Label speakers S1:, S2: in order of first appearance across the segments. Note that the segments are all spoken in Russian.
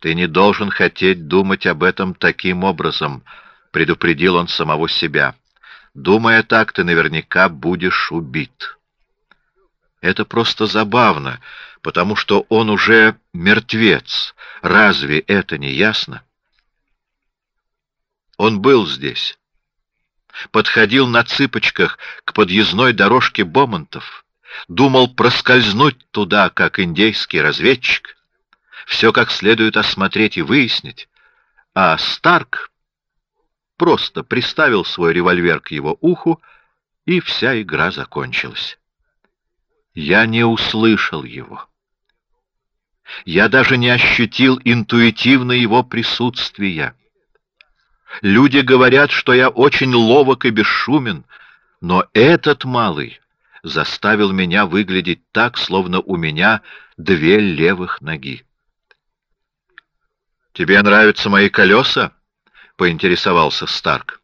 S1: Ты не должен хотеть думать об этом таким образом, предупредил он самого себя. Думая так, ты наверняка будешь убит. Это просто забавно, потому что он уже мертвец. Разве это не ясно? Он был здесь. Подходил на цыпочках к подъездной дорожке Бомонтов. Думал проскользнуть туда, как индейский разведчик. Все как следует осмотреть и выяснить. А Старк просто приставил свой револьвер к его уху, и вся игра закончилась. Я не услышал его. Я даже не ощутил интуитивно его присутствия. Люди говорят, что я очень ловок и бесшумен, но этот малый заставил меня выглядеть так, словно у меня две левых ноги. Тебе нравятся мои колеса? поинтересовался Старк.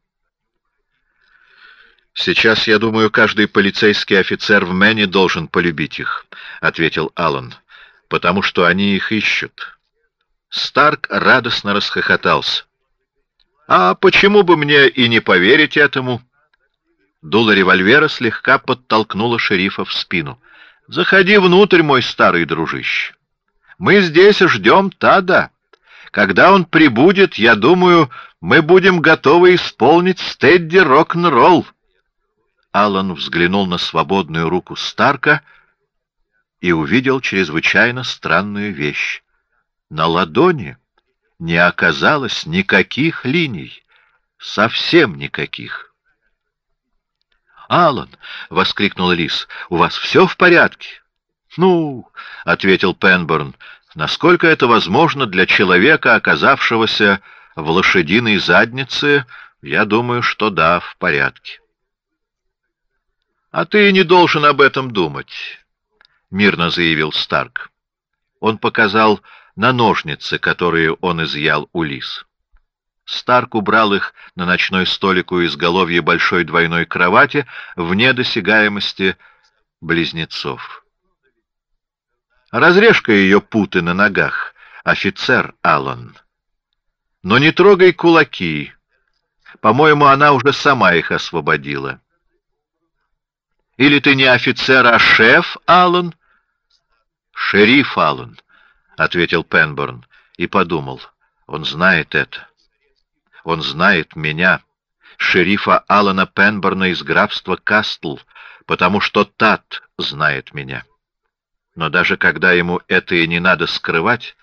S1: Сейчас, я думаю, каждый полицейский офицер в Мэне должен полюбить их, ответил Аллан, потому что они их ищут. Старк радостно расхохотался. А почему бы мне и не поверить этому? Дуло револьвера слегка подтолкнуло шерифа в спину. Заходи внутрь, мой старый дружище. Мы здесь ждем Тада. Когда он прибудет, я думаю, мы будем готовы исполнить стедди рок-н-ролл. Аллан взглянул на свободную руку Старка и увидел чрезвычайно странную вещь. На ладони не оказалось никаких линий, совсем никаких. Аллан, воскликнул Лис, у вас все в порядке? Ну, ответил Пенберн, Насколько это возможно для человека, оказавшегося в лошадиной заднице, я думаю, что да, в порядке. А ты не должен об этом думать, мирно заявил Старк. Он показал на ножницы, которые он изъял у Лис. Старк убрал их на ночной столик у изголовья большой двойной кровати вне досягаемости близнецов. Разрежь-ка ее путы на ногах, офицер Аллан. Но не трогай кулаки. По-моему, она уже сама их освободила. Или ты не офицер, а шеф Аллан? Шериф Аллан, ответил Пенборн и подумал: он знает это. Он знает меня, шерифа Аллана Пенборна из графства Кастл, потому что Тат знает меня. Но даже когда ему это и не надо скрывать,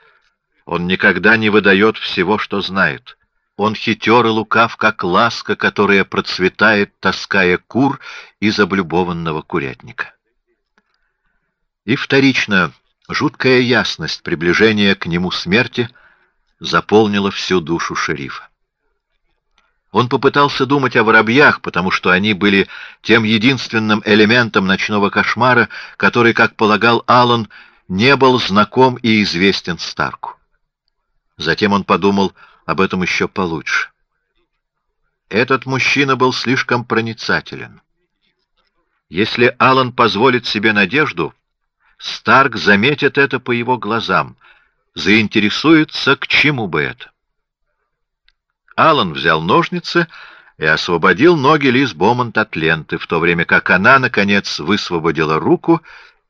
S1: он никогда не выдает всего, что знает. Он хитер и лукав, как ласка, которая процветает, таская кур из облюбованного курятника. И вторично жуткая ясность приближения к нему смерти заполнила всю душу шерифа. Он попытался думать о воробьях, потому что они были тем единственным элементом ночного кошмара, который, как полагал Аллан, не был знаком и известен Старку. Затем он подумал об этом еще получше. Этот мужчина был слишком проницателен. Если Аллан позволит себе надежду, Старк заметит это по его глазам, заинтересуется, к чему бы это. Алан взял ножницы и освободил ноги Лиз Бомонт от ленты, в то время как она наконец высвободила руку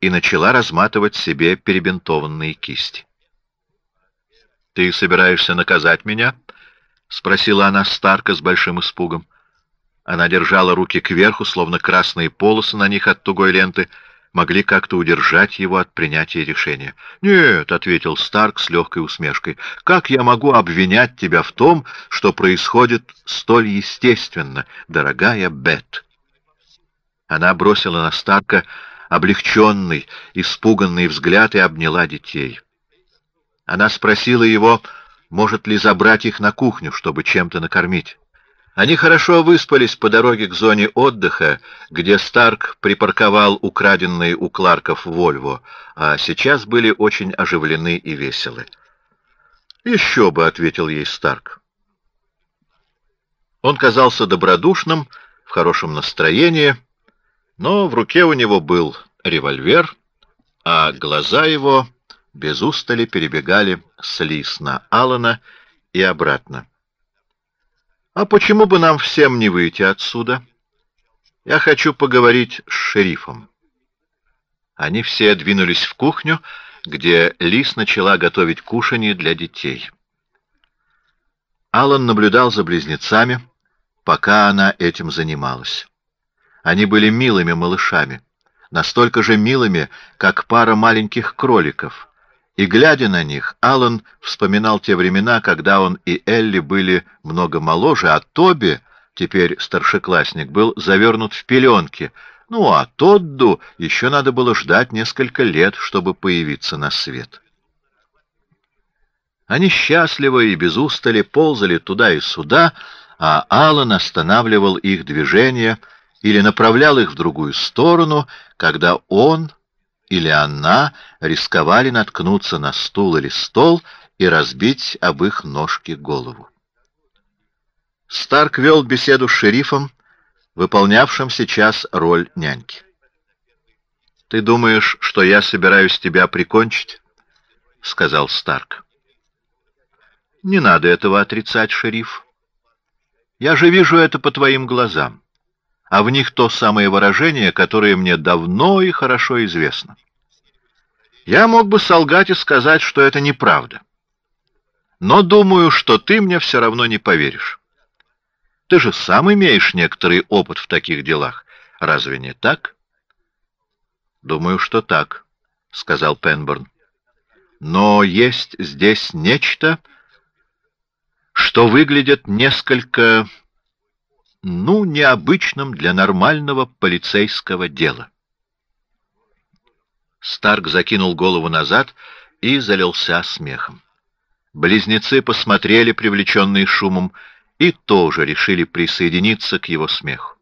S1: и начала разматывать себе перебинтованные кисти. Ты собираешься наказать меня? спросила она Старка с большим испугом. Она держала руки кверху, словно красные полосы на них от тугой ленты могли как-то удержать его от принятия решения. Нет, ответил Старк с легкой усмешкой. Как я могу обвинять тебя в том, что происходит столь естественно, дорогая Бет? Она бросила на Старка облегченный, испуганный взгляд и обняла детей. Она спросила его, может ли забрать их на кухню, чтобы чем-то накормить. Они хорошо выспались по дороге к зоне отдыха, где Старк припарковал украденный у Кларков Вольво, а сейчас были очень оживлены и веселы. Еще бы, ответил ей Старк. Он казался добродушным, в хорошем настроении, но в руке у него был револьвер, а глаза его без устали перебегали с Лис на Алана и обратно. «А почему бы нам всем не выйти отсюда? Я хочу поговорить с шерифом». Они все двинулись в кухню, где Лис начала готовить кушанье для детей. Алан наблюдал за близнецами, пока она этим занималась. Они были милыми малышами, настолько же милыми, как пара маленьких кроликов. И, глядя на них, Алан вспоминал те времена, когда он и Элли были много моложе, а Тоби, теперь старшеклассник, был завернут в пеленки. Ну, а Тодду еще надо было ждать несколько лет, чтобы появиться на свет. Они счастливо и без устали ползали туда и сюда, а Алан останавливал их движение — или направлял их в другую сторону, когда он или она рисковали наткнуться на стул или стол и разбить об их ножки голову. Старк вел беседу с шерифом, выполнявшим сейчас роль няньки. «Ты думаешь, что я собираюсь тебя прикончить?» — сказал Старк. «Не надо этого отрицать, шериф. Я же вижу это по твоим глазам а в них то самое выражение, которое мне давно и хорошо известно. Я мог бы солгать и сказать, что это неправда. Но думаю, что ты мне все равно не поверишь. Ты же сам имеешь некоторый опыт в таких делах. Разве не так? Думаю, что так, сказал Пенберн. Но есть здесь нечто, что выглядит несколько ну, необычным для нормального полицейского дела. Старк закинул голову назад и залился смехом. Близнецы посмотрели, привлеченные шумом, и тоже решили присоединиться к его смеху.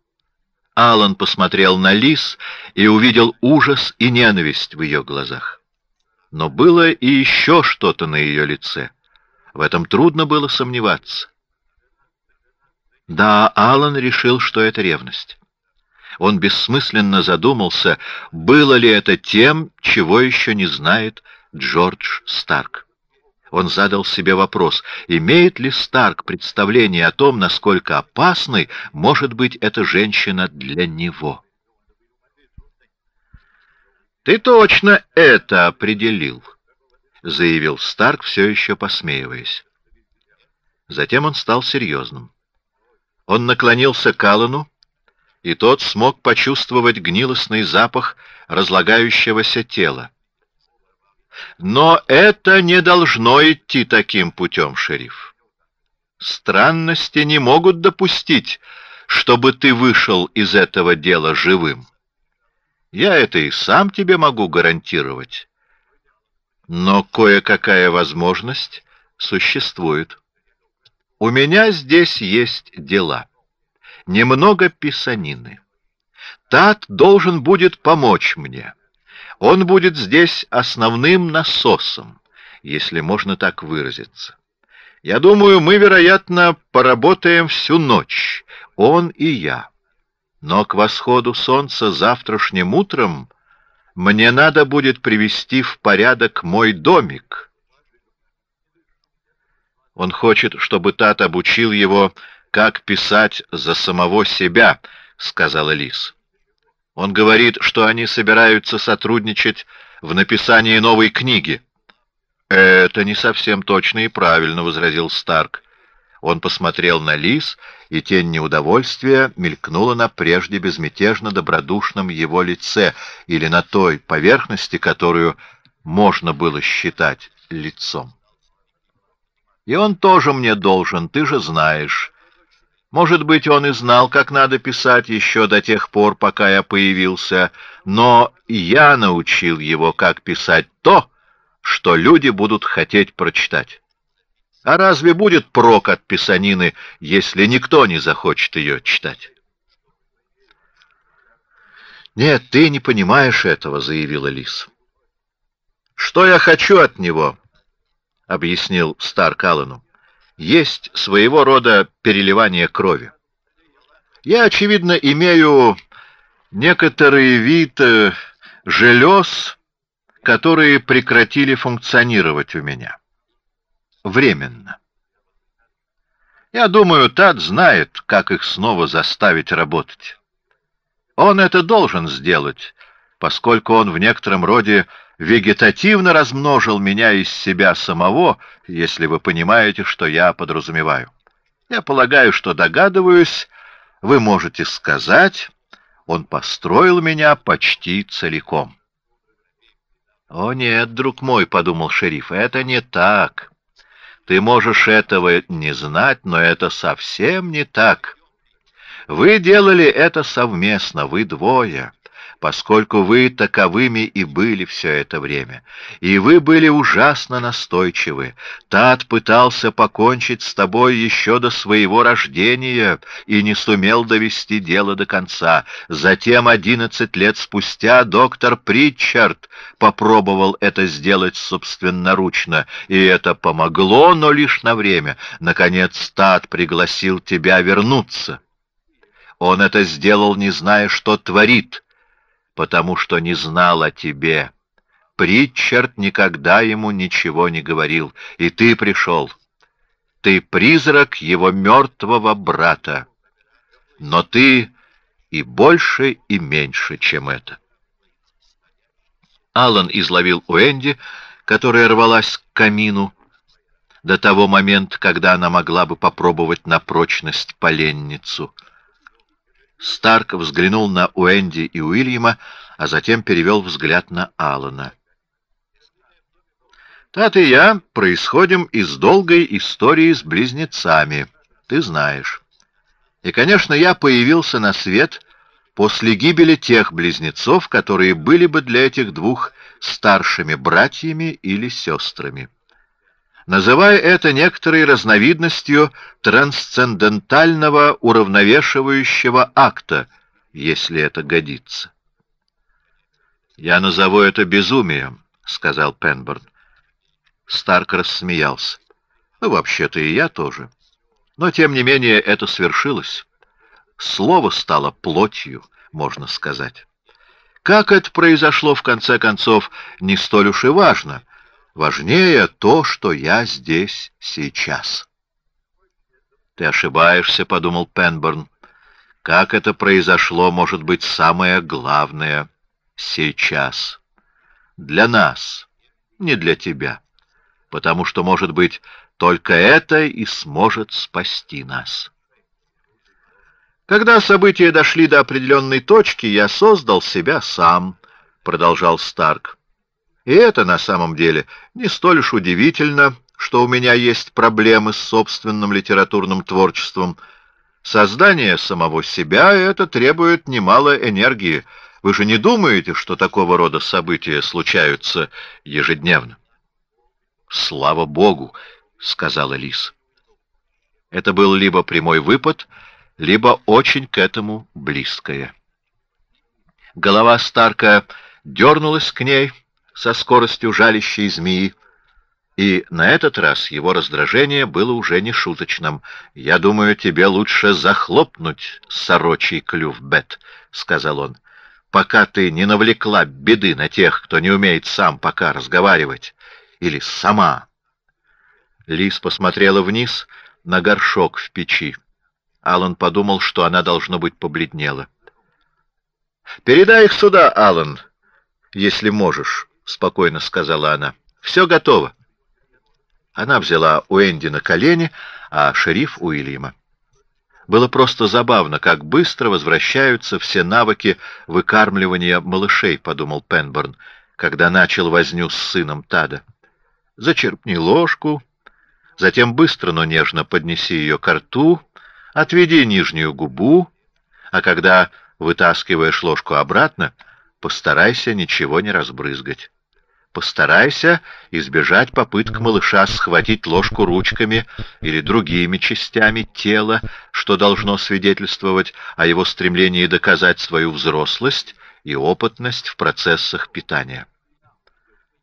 S1: Алан посмотрел на Лис и увидел ужас и ненависть в ее глазах. Но было и еще что-то на ее лице. В этом трудно было сомневаться. Да, Алан решил, что это ревность. Он бессмысленно задумался, было ли это тем, чего еще не знает Джордж Старк. Он задал себе вопрос, имеет ли Старк представление о том, насколько опасной может быть эта женщина для него. «Ты точно это определил», — заявил Старк, все еще посмеиваясь. Затем он стал серьезным. Он наклонился к Аллану, и тот смог почувствовать гнилостный запах разлагающегося тела. Но это не должно идти таким путем, шериф. Странности не могут допустить, чтобы ты вышел из этого дела живым. Я это и сам тебе могу гарантировать. Но кое-какая возможность существует. У меня здесь есть дела. Немного писанины. Тат должен будет помочь мне. Он будет здесь основным насосом, если можно так выразиться. Я думаю, мы, вероятно, поработаем всю ночь, он и я. Но к восходу солнца завтрашним утром мне надо будет привести в порядок мой домик — он хочет, чтобы Тат обучил его, как писать за самого себя, — сказала Лис. Он говорит, что они собираются сотрудничать в написании новой книги. Это не совсем точно и правильно, — возразил Старк. Он посмотрел на Лис, и тень неудовольствия мелькнула на прежде безмятежно добродушном его лице или на той поверхности, которую можно было считать лицом. И он тоже мне должен, ты же знаешь. Может быть, он и знал, как надо писать еще до тех пор, пока я появился, но я научил его, как писать то, что люди будут хотеть прочитать. А разве будет прок от писанины, если никто не захочет ее читать? «Нет, ты не понимаешь этого», — заявила Лис. «Что я хочу от него?» Объяснил Старк Аллану, есть своего рода переливание крови. Я, очевидно, имею некоторый вид э, желез, которые прекратили функционировать у меня. Временно. Я думаю, Тад знает, как их снова заставить работать. Он это должен сделать, поскольку он в некотором роде вегетативно размножил меня из себя самого, если вы понимаете, что я подразумеваю. Я полагаю, что догадываюсь, вы можете сказать, он построил меня почти целиком. «О нет, друг мой», — подумал шериф, — «это не так. Ты можешь этого не знать, но это совсем не так. Вы делали это совместно, вы двое» поскольку вы таковыми и были все это время. И вы были ужасно настойчивы. Тат пытался покончить с тобой еще до своего рождения и не сумел довести дело до конца. Затем, одиннадцать лет спустя, доктор Притчард попробовал это сделать собственноручно, и это помогло, но лишь на время. Наконец, Тат пригласил тебя вернуться. Он это сделал, не зная, что творит, потому что не знал о тебе. Притчард никогда ему ничего не говорил, и ты пришел. Ты призрак его мертвого брата. Но ты и больше, и меньше, чем это. Аллан изловил Уэнди, которая рвалась к камину, до того момента, когда она могла бы попробовать на прочность поленницу — Старк взглянул на Уэнди и Уильяма, а затем перевел взгляд на Алана. «Тат и я происходим из долгой истории с близнецами, ты знаешь. И, конечно, я появился на свет после гибели тех близнецов, которые были бы для этих двух старшими братьями или сестрами» называя это некоторой разновидностью трансцендентального уравновешивающего акта, если это годится. «Я назову это безумием», — сказал Пенборн. Старк рассмеялся. «Ну, вообще-то и я тоже. Но, тем не менее, это свершилось. Слово стало плотью, можно сказать. Как это произошло, в конце концов, не столь уж и важно, Важнее то, что я здесь сейчас. Ты ошибаешься, — подумал Пенберн. Как это произошло, может быть, самое главное сейчас. Для нас, не для тебя. Потому что, может быть, только это и сможет спасти нас. Когда события дошли до определенной точки, я создал себя сам, — продолжал Старк. И это на самом деле не столь уж удивительно, что у меня есть проблемы с собственным литературным творчеством. Создание самого себя — это требует немало энергии. Вы же не думаете, что такого рода события случаются ежедневно? — Слава Богу! — сказала Лис. Это был либо прямой выпад, либо очень к этому близкое. Голова Старка дернулась к ней — со скоростью жалящей змеи, и на этот раз его раздражение было уже не шуточным. «Я думаю, тебе лучше захлопнуть сорочий клюв, Бет», — сказал он, — «пока ты не навлекла беды на тех, кто не умеет сам пока разговаривать. Или сама». Лис посмотрела вниз на горшок в печи. Алан подумал, что она, должно быть, побледнела. «Передай их сюда, Алан, если можешь», — спокойно сказала она. «Все готово». Она взяла Уэнди на колени, а шериф Уильяма. Было просто забавно, как быстро возвращаются все навыки выкармливания малышей, подумал Пенборн, когда начал возню с сыном Тада. Зачерпни ложку, затем быстро, но нежно поднеси ее к рту, отведи нижнюю губу, а когда вытаскиваешь ложку обратно, постарайся ничего не разбрызгать. Постарайся избежать попыток малыша схватить ложку ручками или другими частями тела, что должно свидетельствовать о его стремлении доказать свою взрослость и опытность в процессах питания.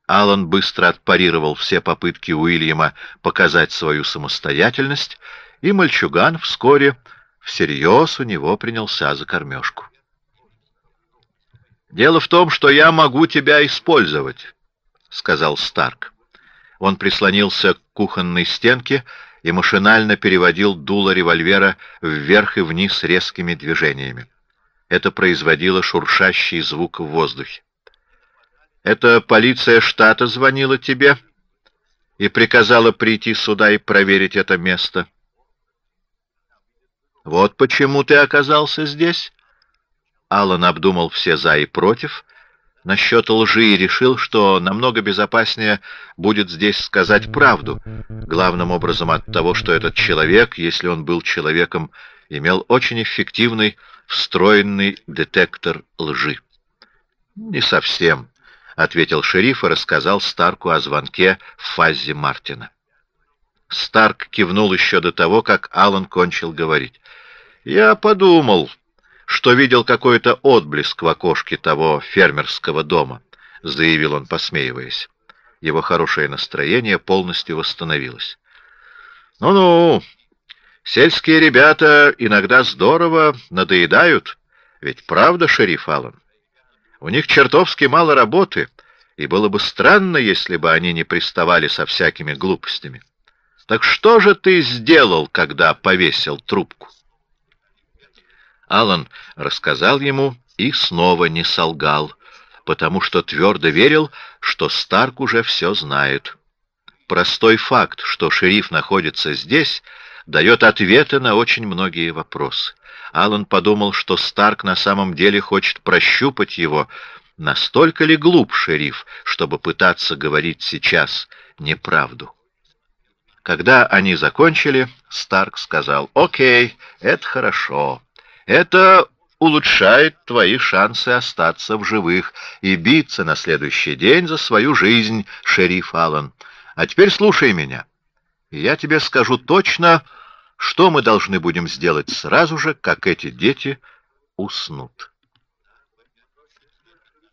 S1: Алан быстро отпарировал все попытки Уильяма показать свою самостоятельность, и мальчуган вскоре всерьез у него принялся за кормежку. «Дело в том, что я могу тебя использовать». — сказал Старк. Он прислонился к кухонной стенке и машинально переводил дуло револьвера вверх и вниз резкими движениями. Это производило шуршащий звук в воздухе. «Это полиция штата звонила тебе и приказала прийти сюда и проверить это место?» «Вот почему ты оказался здесь?» Аллан обдумал все «за» и «против», насчет лжи и решил, что намного безопаснее будет здесь сказать правду, главным образом от того, что этот человек, если он был человеком, имел очень эффективный встроенный детектор лжи. «Не совсем», — ответил шериф и рассказал Старку о звонке в фазе Мартина. Старк кивнул еще до того, как Алан кончил говорить. «Я подумал, что видел какой-то отблеск в окошке того фермерского дома», — заявил он, посмеиваясь. Его хорошее настроение полностью восстановилось. «Ну-ну, сельские ребята иногда здорово надоедают, ведь правда, шериф Аллан? У них чертовски мало работы, и было бы странно, если бы они не приставали со всякими глупостями. Так что же ты сделал, когда повесил трубку?» Алан рассказал ему и снова не солгал, потому что твердо верил, что Старк уже все знает. Простой факт, что шериф находится здесь, дает ответы на очень многие вопросы. Алан подумал, что Старк на самом деле хочет прощупать его, настолько ли глуп шериф, чтобы пытаться говорить сейчас неправду. Когда они закончили, Старк сказал, «Окей, это хорошо. Это улучшает твои шансы остаться в живых и биться на следующий день за свою жизнь, шериф Аллан. А теперь слушай меня. Я тебе скажу точно, что мы должны будем сделать сразу же, как эти дети уснут.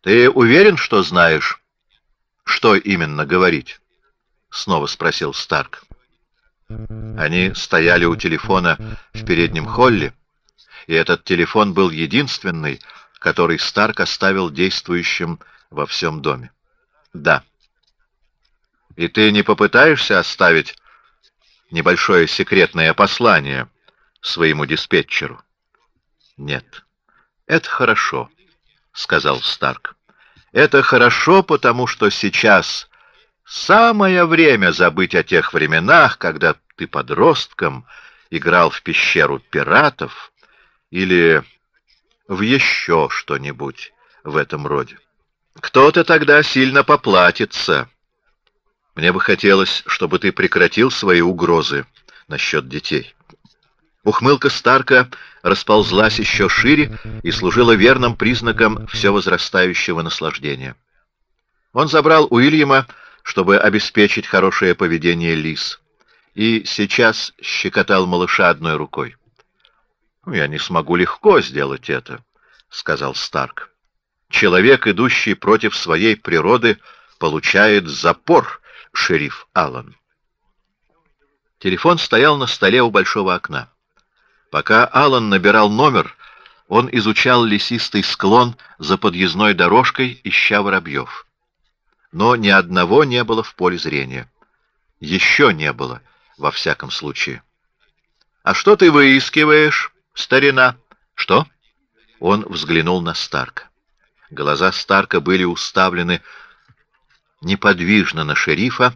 S1: Ты уверен, что знаешь, что именно говорить? Снова спросил Старк. Они стояли у телефона в переднем холле, и этот телефон был единственный, который Старк оставил действующим во всем доме. Да. И ты не попытаешься оставить небольшое секретное послание своему диспетчеру? Нет. Это хорошо, сказал Старк. Это хорошо, потому что сейчас самое время забыть о тех временах, когда ты подростком играл в пещеру пиратов, или в еще что-нибудь в этом роде. Кто-то тогда сильно поплатится. Мне бы хотелось, чтобы ты прекратил свои угрозы насчет детей. Ухмылка Старка расползлась еще шире и служила верным признаком все возрастающего наслаждения. Он забрал Уильяма, чтобы обеспечить хорошее поведение Лис, и сейчас щекотал малыша одной рукой. «Я не смогу легко сделать это», — сказал Старк. «Человек, идущий против своей природы, получает запор, шериф Аллан». Телефон стоял на столе у большого окна. Пока Аллан набирал номер, он изучал лесистый склон за подъездной дорожкой, ища воробьев. Но ни одного не было в поле зрения. Еще не было, во всяком случае. «А что ты выискиваешь?» «Старина!» «Что?» Он взглянул на Старка. Глаза Старка были уставлены неподвижно на шерифа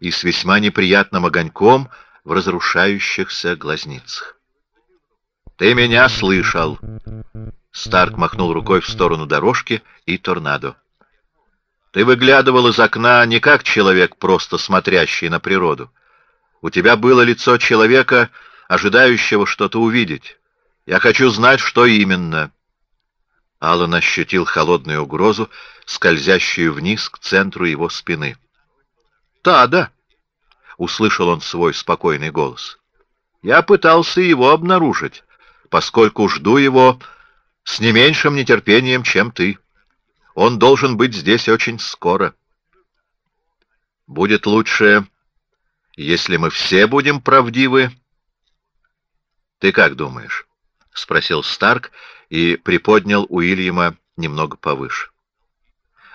S1: и с весьма неприятным огоньком в разрушающихся глазницах. «Ты меня слышал!» Старк махнул рукой в сторону дорожки и торнадо. «Ты выглядывал из окна не как человек, просто смотрящий на природу. У тебя было лицо человека, ожидающего что-то увидеть. Я хочу знать, что именно. Аллан ощутил холодную угрозу, скользящую вниз к центру его спины. «Тада!» — услышал он свой спокойный голос. «Я пытался его обнаружить, поскольку жду его с не меньшим нетерпением, чем ты. Он должен быть здесь очень скоро. Будет лучше, если мы все будем правдивы. Ты как думаешь?» — спросил Старк и приподнял Уильяма немного повыше.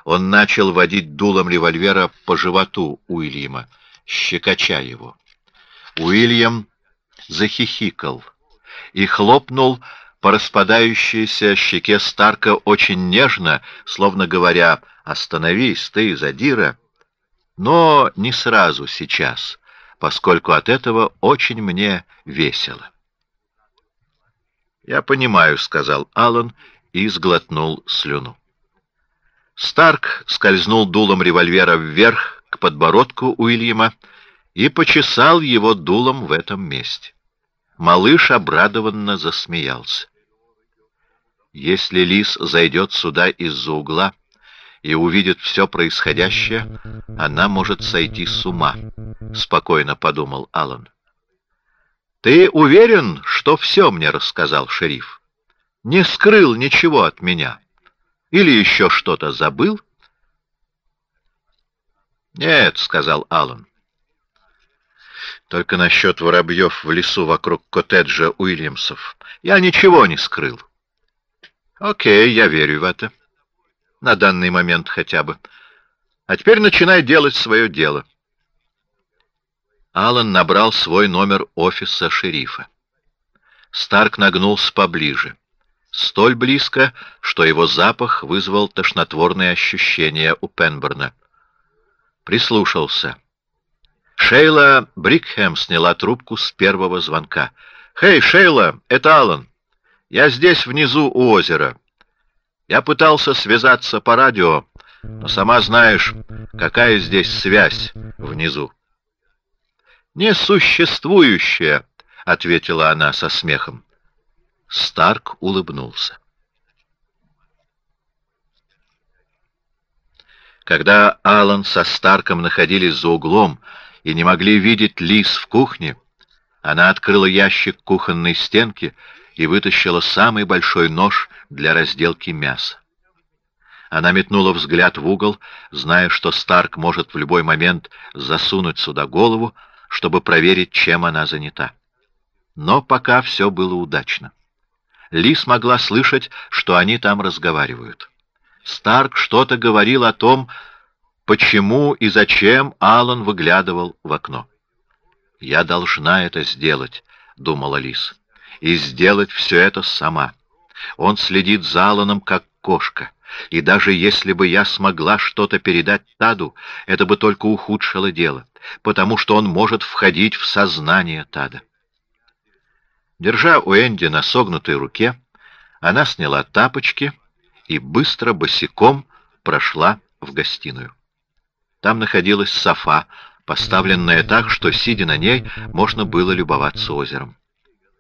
S1: Он начал водить дулом револьвера по животу Уильяма, щекоча его. Уильям захихикал и хлопнул по распадающейся щеке Старка очень нежно, словно говоря «Остановись, ты, задира!» Но не сразу сейчас, поскольку от этого очень мне весело. «Я понимаю», — сказал Аллан и сглотнул слюну. Старк скользнул дулом револьвера вверх к подбородку Уильяма и почесал его дулом в этом месте. Малыш обрадованно засмеялся. Если лис зайдет сюда из-за угла и увидит все происходящее, она может сойти с ума, — спокойно подумал Аллан. Ты уверен, что все мне рассказал шериф? Не скрыл ничего от меня? Или еще что-то забыл? Нет, — сказал Аллан. Только насчет воробьев в лесу вокруг коттеджа Уильямсов. Я ничего не скрыл. Окей, я верю в это. На данный момент хотя бы. А теперь начинай делать свое дело. Аллан набрал свой номер офиса шерифа. Старк нагнулся поближе. Столь близко, что его запах вызвал тошнотворные ощущения у Пенберна. Прислушался. Шейла Брикхэм сняла трубку с первого звонка. «Хей, Шейла, это Аллан. Я здесь, внизу, у озера. Я пытался связаться по радио, но сама знаешь, какая здесь связь внизу». «Несуществующая», — ответила она со смехом. Старк улыбнулся. Когда Алан со Старком находились за углом, и не могли видеть лис в кухне, она открыла ящик кухонной стенки и вытащила самый большой нож для разделки мяса. Она метнула взгляд в угол, зная, что Старк может в любой момент засунуть сюда голову, чтобы проверить, чем она занята. Но пока все было удачно. Лис могла слышать, что они там разговаривают. Старк что-то говорил о том, почему и зачем Алан выглядывал в окно. «Я должна это сделать», — думала Лис, — «и сделать все это сама. Он следит за Аланом, как кошка, и даже если бы я смогла что-то передать Таду, это бы только ухудшило дело, потому что он может входить в сознание Тада». Держа у Энди на согнутой руке, она сняла тапочки и быстро босиком прошла в гостиную. Там находилась софа, поставленная так, что, сидя на ней, можно было любоваться озером.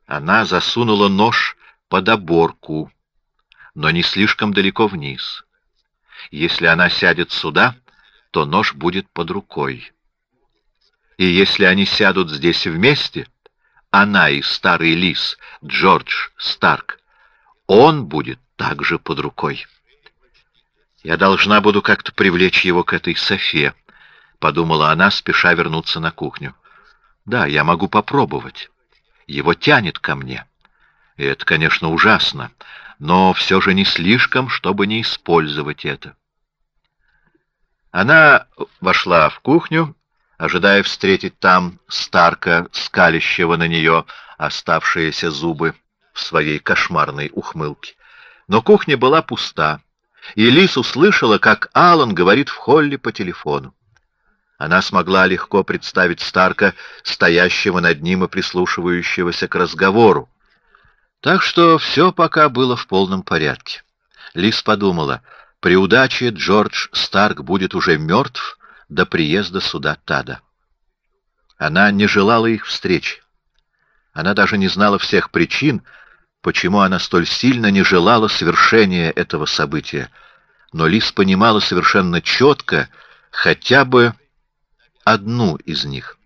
S1: Она засунула нож под оборку, но не слишком далеко вниз. Если она сядет сюда, то нож будет под рукой. И если они сядут здесь вместе, она и старый лис, Джордж Старк, он будет также под рукой. Я должна буду как-то привлечь его к этой Софе, подумала она, спеша вернуться на кухню. Да, я могу попробовать. Его тянет ко мне. И это, конечно, ужасно, но все же не слишком, чтобы не использовать это. Она вошла в кухню, ожидая встретить там Старка, скалящего на нее оставшиеся зубы в своей кошмарной ухмылке. Но кухня была пуста и Лис услышала, как Алан говорит в холле по телефону. Она смогла легко представить Старка, стоящего над ним и прислушивающегося к разговору. Так что все пока было в полном порядке. Лис подумала, при удаче Джордж Старк будет уже мертв до приезда суда Тада. Она не желала их встречи. Она даже не знала всех причин, почему она столь сильно не желала совершения этого события, но Лис понимала совершенно четко хотя бы одну из них.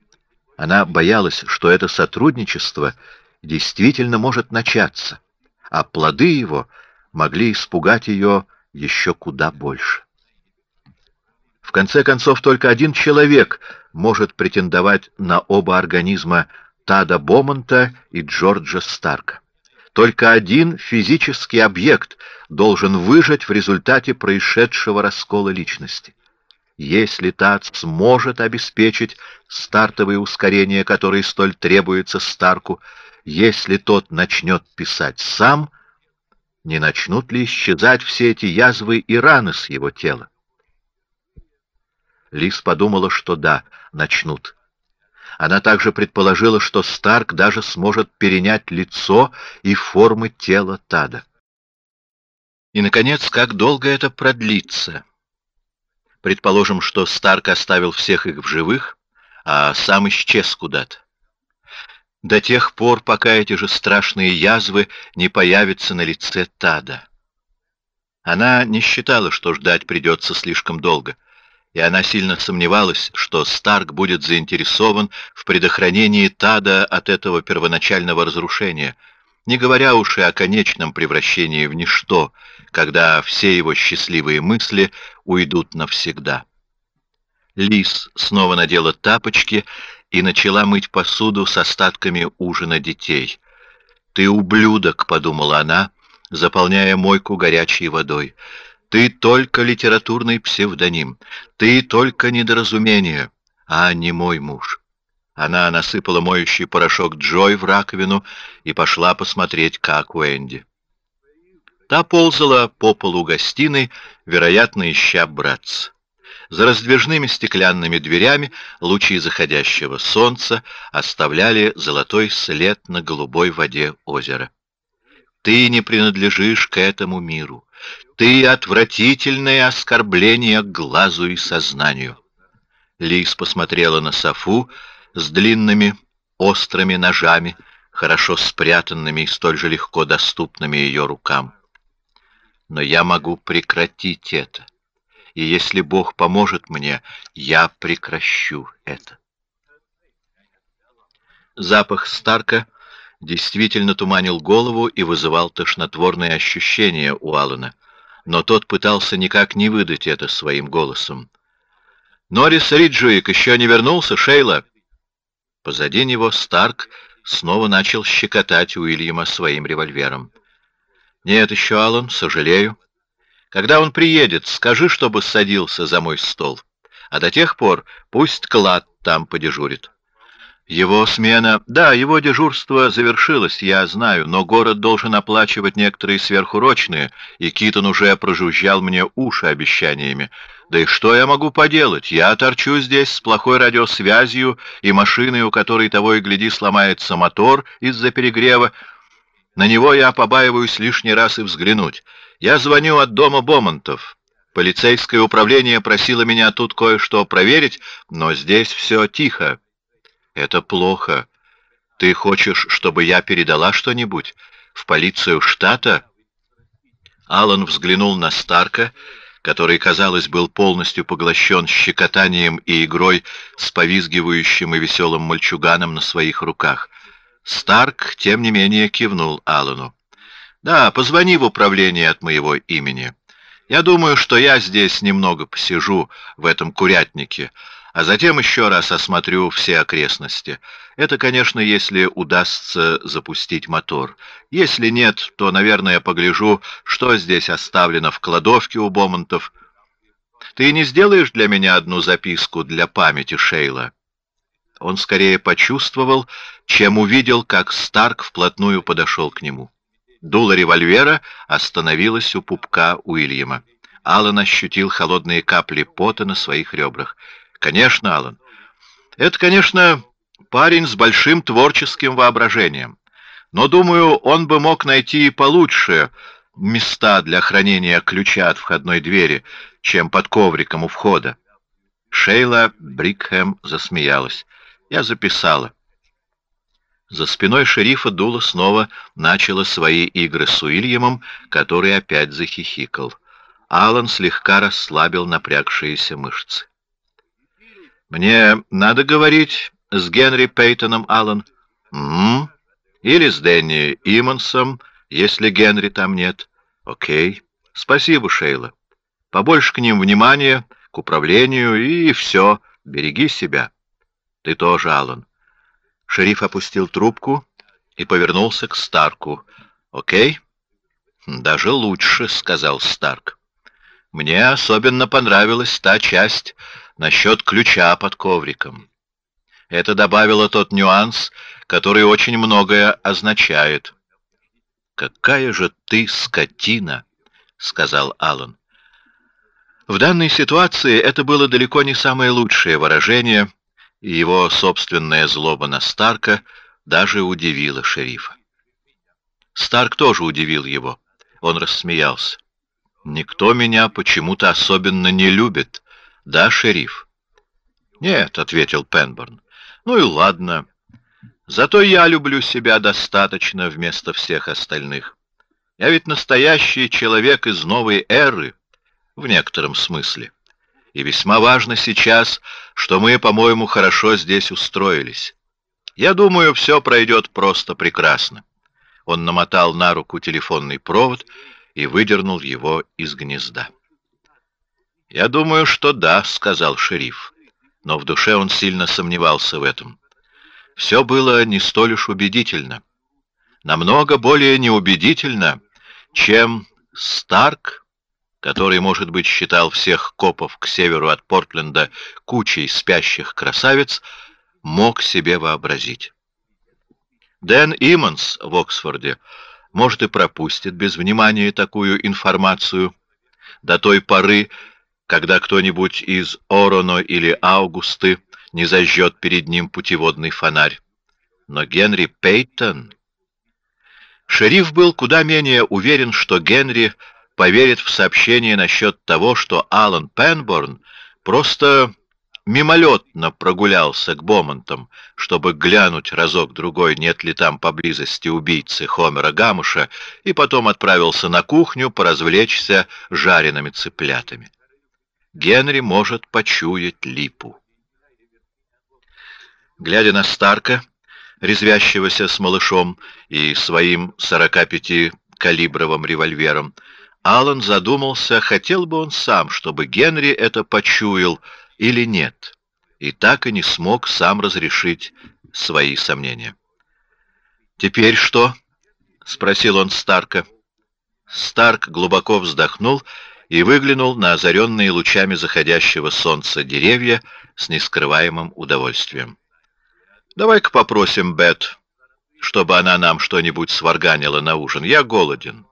S1: Она боялась, что это сотрудничество действительно может начаться, а плоды его могли испугать ее еще куда больше. В конце концов, только один человек может претендовать на оба организма Тада Бомонта и Джорджа Старка. Только один физический объект должен выжить в результате происшедшего раскола личности. Если ТАЦ сможет обеспечить стартовые ускорения, которые столь требуются Старку, если тот начнет писать сам, не начнут ли исчезать все эти язвы и раны с его тела? Лис подумала, что да, начнут. Она также предположила, что Старк даже сможет перенять лицо и формы тела Тада. И, наконец, как долго это продлится? Предположим, что Старк оставил всех их в живых, а сам исчез куда-то. До тех пор, пока эти же страшные язвы не появятся на лице Тада. Она не считала, что ждать придется слишком долго и она сильно сомневалась, что Старк будет заинтересован в предохранении Тада от этого первоначального разрушения, не говоря уж и о конечном превращении в ничто, когда все его счастливые мысли уйдут навсегда. Лис снова надела тапочки и начала мыть посуду с остатками ужина детей. Ты ублюдок, подумала она, заполняя мойку горячей водой. Ты только литературный псевдоним, ты только недоразумение, а не мой муж. Она насыпала моющий порошок Джой в раковину и пошла посмотреть, как у Энди. Та ползала по полу гостиной, вероятно, ища братца. За раздвижными стеклянными дверями лучи заходящего солнца оставляли золотой след на голубой воде озера. Ты не принадлежишь к этому миру. Ты отвратительное оскорбление глазу и сознанию. Лис посмотрела на Софу с длинными острыми ножами, хорошо спрятанными и столь же легко доступными ее рукам. Но я могу прекратить это, и если Бог поможет мне, я прекращу это. Запах Старка действительно туманил голову и вызывал тошнотворные ощущения у Алана но тот пытался никак не выдать это своим голосом. Норрис Риджуик еще не вернулся, Шейла. Позади него Старк снова начал щекотать Уильяма своим револьвером. Нет еще, Аллан, сожалею. Когда он приедет, скажи, чтобы садился за мой стол, а до тех пор пусть Клад там подежурит. Его смена, да, его дежурство завершилось, я знаю, но город должен оплачивать некоторые сверхурочные, и Китон уже прожужжал мне уши обещаниями. Да и что я могу поделать? Я торчу здесь с плохой радиосвязью и машиной, у которой того и гляди сломается мотор из-за перегрева. На него я побаиваюсь лишний раз и взглянуть. Я звоню от дома Бомонтов. Полицейское управление просило меня тут кое-что проверить, но здесь все тихо. Это плохо. Ты хочешь, чтобы я передала что-нибудь в полицию штата? Аллан взглянул на Старка, который, казалось, был полностью поглощен щекотанием и игрой с повизгивающим и веселым мальчуганом на своих руках. Старк, тем не менее, кивнул Аллану. Да, позвони в управление от моего имени. Я думаю, что я здесь немного посижу в этом курятнике, а затем еще раз осмотрю все окрестности. Это, конечно, если удастся запустить мотор. Если нет, то, наверное, погляжу, что здесь оставлено в кладовке у Бомонтов. Ты не сделаешь для меня одну записку для памяти Шейла? Он скорее почувствовал, чем увидел, как Старк вплотную подошел к нему. Дуло револьвера остановилось у пупка Уильяма. Аллан ощутил холодные капли пота на своих ребрах. Конечно, Аллан. Это, конечно, парень с большим творческим воображением. Но, думаю, он бы мог найти и получше места для хранения ключа от входной двери, чем под ковриком у входа. Шейла Брикхэм засмеялась. Я записала. За спиной шерифа Дула снова начала свои игры с Уильямом, который опять захихикал. Аллан слегка расслабил напрягшиеся мышцы. Мне надо говорить с Генри Пейтоном, Аллан. М, Или с Дэнни Имонсом, если Генри там нет. Окей. Спасибо, Шейла. Побольше к ним внимания, к управлению и все. Береги себя. Ты тоже, Аллан. Шериф опустил трубку и повернулся к Старку. Окей? Даже лучше, сказал Старк. Мне особенно понравилась та часть насчет ключа под ковриком. Это добавило тот нюанс, который очень многое означает. «Какая же ты скотина!» — сказал Аллан. В данной ситуации это было далеко не самое лучшее выражение, и его собственная злоба на Старка даже удивила шерифа. Старк тоже удивил его. Он рассмеялся. «Никто меня почему-то особенно не любит, да, шериф?» «Нет», — ответил Пенборн. «Ну и ладно. Зато я люблю себя достаточно вместо всех остальных. Я ведь настоящий человек из новой эры, в некотором смысле. И весьма важно сейчас, что мы, по-моему, хорошо здесь устроились. Я думаю, все пройдет просто прекрасно. Он намотал на руку телефонный провод и выдернул его из гнезда. «Я думаю, что да», — сказал шериф, но в душе он сильно сомневался в этом. Все было не столь уж убедительно. Намного более неубедительно, чем Старк, который, может быть, считал всех копов к северу от Портленда кучей спящих красавиц, мог себе вообразить. Дэн Иммонс в Оксфорде, может, и пропустит без внимания такую информацию до той поры, когда кто-нибудь из Ороно или Аугусты не зажжет перед ним путеводный фонарь. Но Генри Пейтон... Шериф был куда менее уверен, что Генри поверит в сообщение насчет того, что Алан Пенборн просто мимолетно прогулялся к Бомонтам, чтобы глянуть разок-другой, нет ли там поблизости убийцы Хомера Гамуша, и потом отправился на кухню поразвлечься жареными цыплятами. Генри может почуять липу. Глядя на Старка, резвящегося с малышом и своим 45-калибровым револьвером, Алан задумался, хотел бы он сам, чтобы Генри это почуял или нет, и так и не смог сам разрешить свои сомнения. «Теперь что?» — спросил он Старка. Старк глубоко вздохнул и выглянул на озаренные лучами заходящего солнца деревья с нескрываемым удовольствием. «Давай-ка попросим Бет, чтобы она нам что-нибудь сварганила на ужин. Я голоден».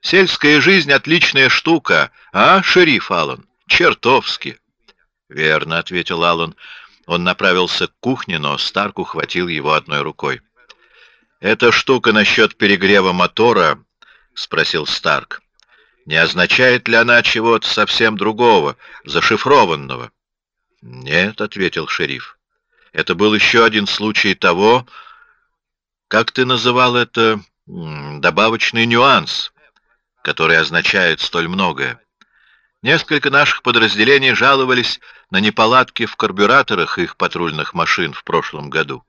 S1: Сельская жизнь — отличная штука, а, шериф Аллан? Чертовски. Верно, — ответил Аллан. Он направился к кухне, но Старк ухватил его одной рукой. «Эта штука насчет перегрева мотора?» — спросил Старк. «Не означает ли она чего-то совсем другого, зашифрованного?» «Нет», — ответил шериф. «Это был еще один случай того, как ты называл это, добавочный нюанс, который означает столь многое. Несколько наших подразделений жаловались на неполадки в карбюраторах их патрульных машин в прошлом году.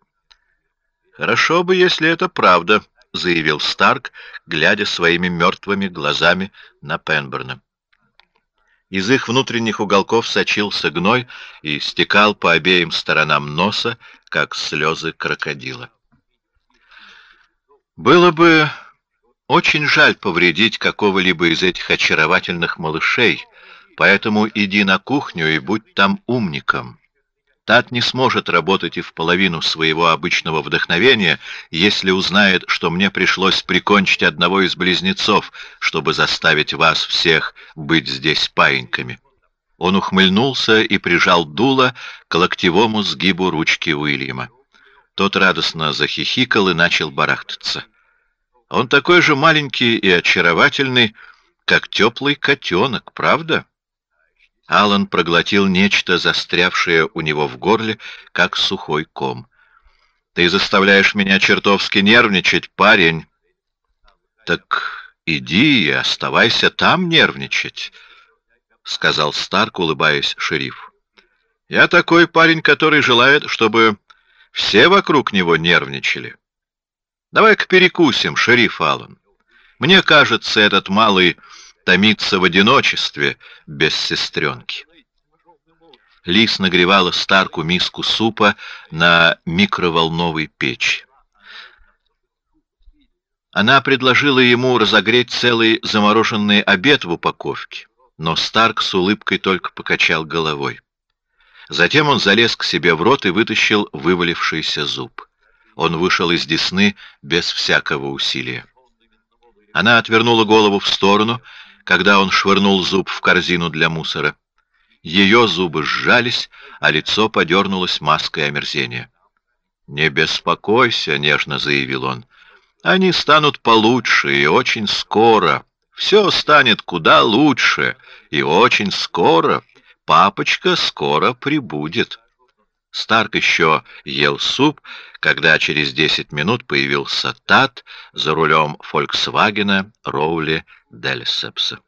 S1: «Хорошо бы, если это правда», — заявил Старк, глядя своими мертвыми глазами на Пенберна. Из их внутренних уголков сочился гной и стекал по обеим сторонам носа, как слезы крокодила. «Было бы очень жаль повредить какого-либо из этих очаровательных малышей, поэтому иди на кухню и будь там умником. Тат не сможет работать и в половину своего обычного вдохновения, если узнает, что мне пришлось прикончить одного из близнецов, чтобы заставить вас всех быть здесь паиньками. Он ухмыльнулся и прижал дуло к локтевому сгибу ручки Уильяма. Тот радостно захихикал и начал барахтаться. Он такой же маленький и очаровательный, как теплый котенок, правда? Алан проглотил нечто, застрявшее у него в горле, как сухой ком. Ты заставляешь меня чертовски нервничать, парень. Так иди и оставайся там нервничать, сказал Старк, улыбаясь шерифу. Я такой парень, который желает, чтобы все вокруг него нервничали. Давай-ка перекусим, шериф Аллан. Мне кажется, этот малый томится в одиночестве без сестренки. Лис нагревала Старку миску супа на микроволновой печи. Она предложила ему разогреть целый замороженный обед в упаковке, но Старк с улыбкой только покачал головой. Затем он залез к себе в рот и вытащил вывалившийся зуб. Он вышел из десны без всякого усилия. Она отвернула голову в сторону, когда он швырнул зуб в корзину для мусора. Ее зубы сжались, а лицо подернулось маской омерзения. «Не беспокойся», — нежно заявил он. «Они станут получше, и очень скоро. Все станет куда лучше, и очень скоро. Папочка скоро прибудет». Старк еще ел суп, когда через десять минут появился Тат за рулем Фольксвагена Роули Дельсепса.